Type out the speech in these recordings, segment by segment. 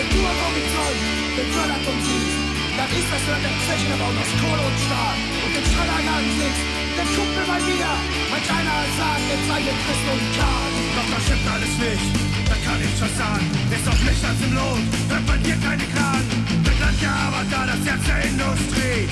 Wenn du am Horizont den Förderturm siehst, dann ist das nur der Zechenraum aus Kohle und Stahl. Und den Strahler ansiehst, dann guck mir mal wieder. Manch einer sagt, jetzt sei ihr Christ und Karl. Doch das stimmt alles nicht, da kann ich was sagen. Ist doch mich als im Lohn, hört man hier keine Klagen. Das Land ja aber da, das Herz der Industrie.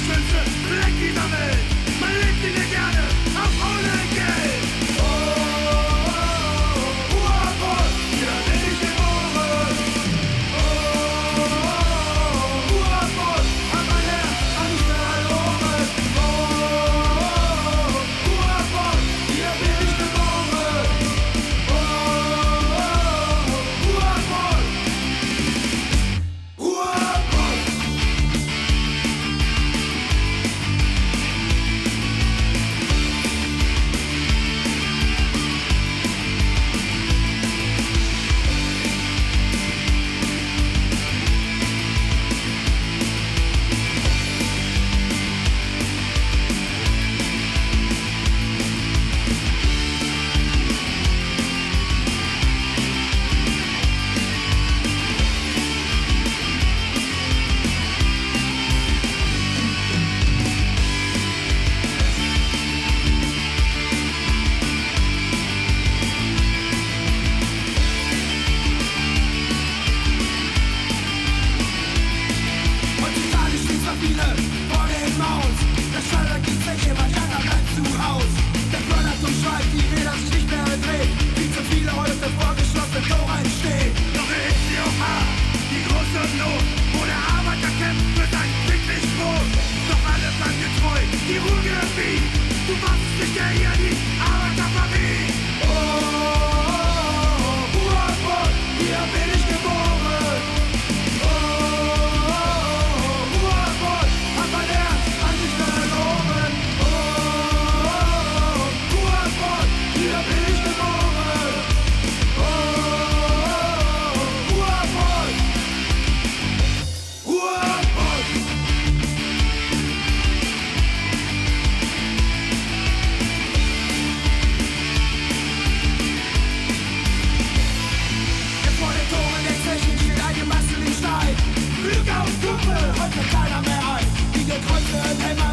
Zakończę, leki na I wonder, am I?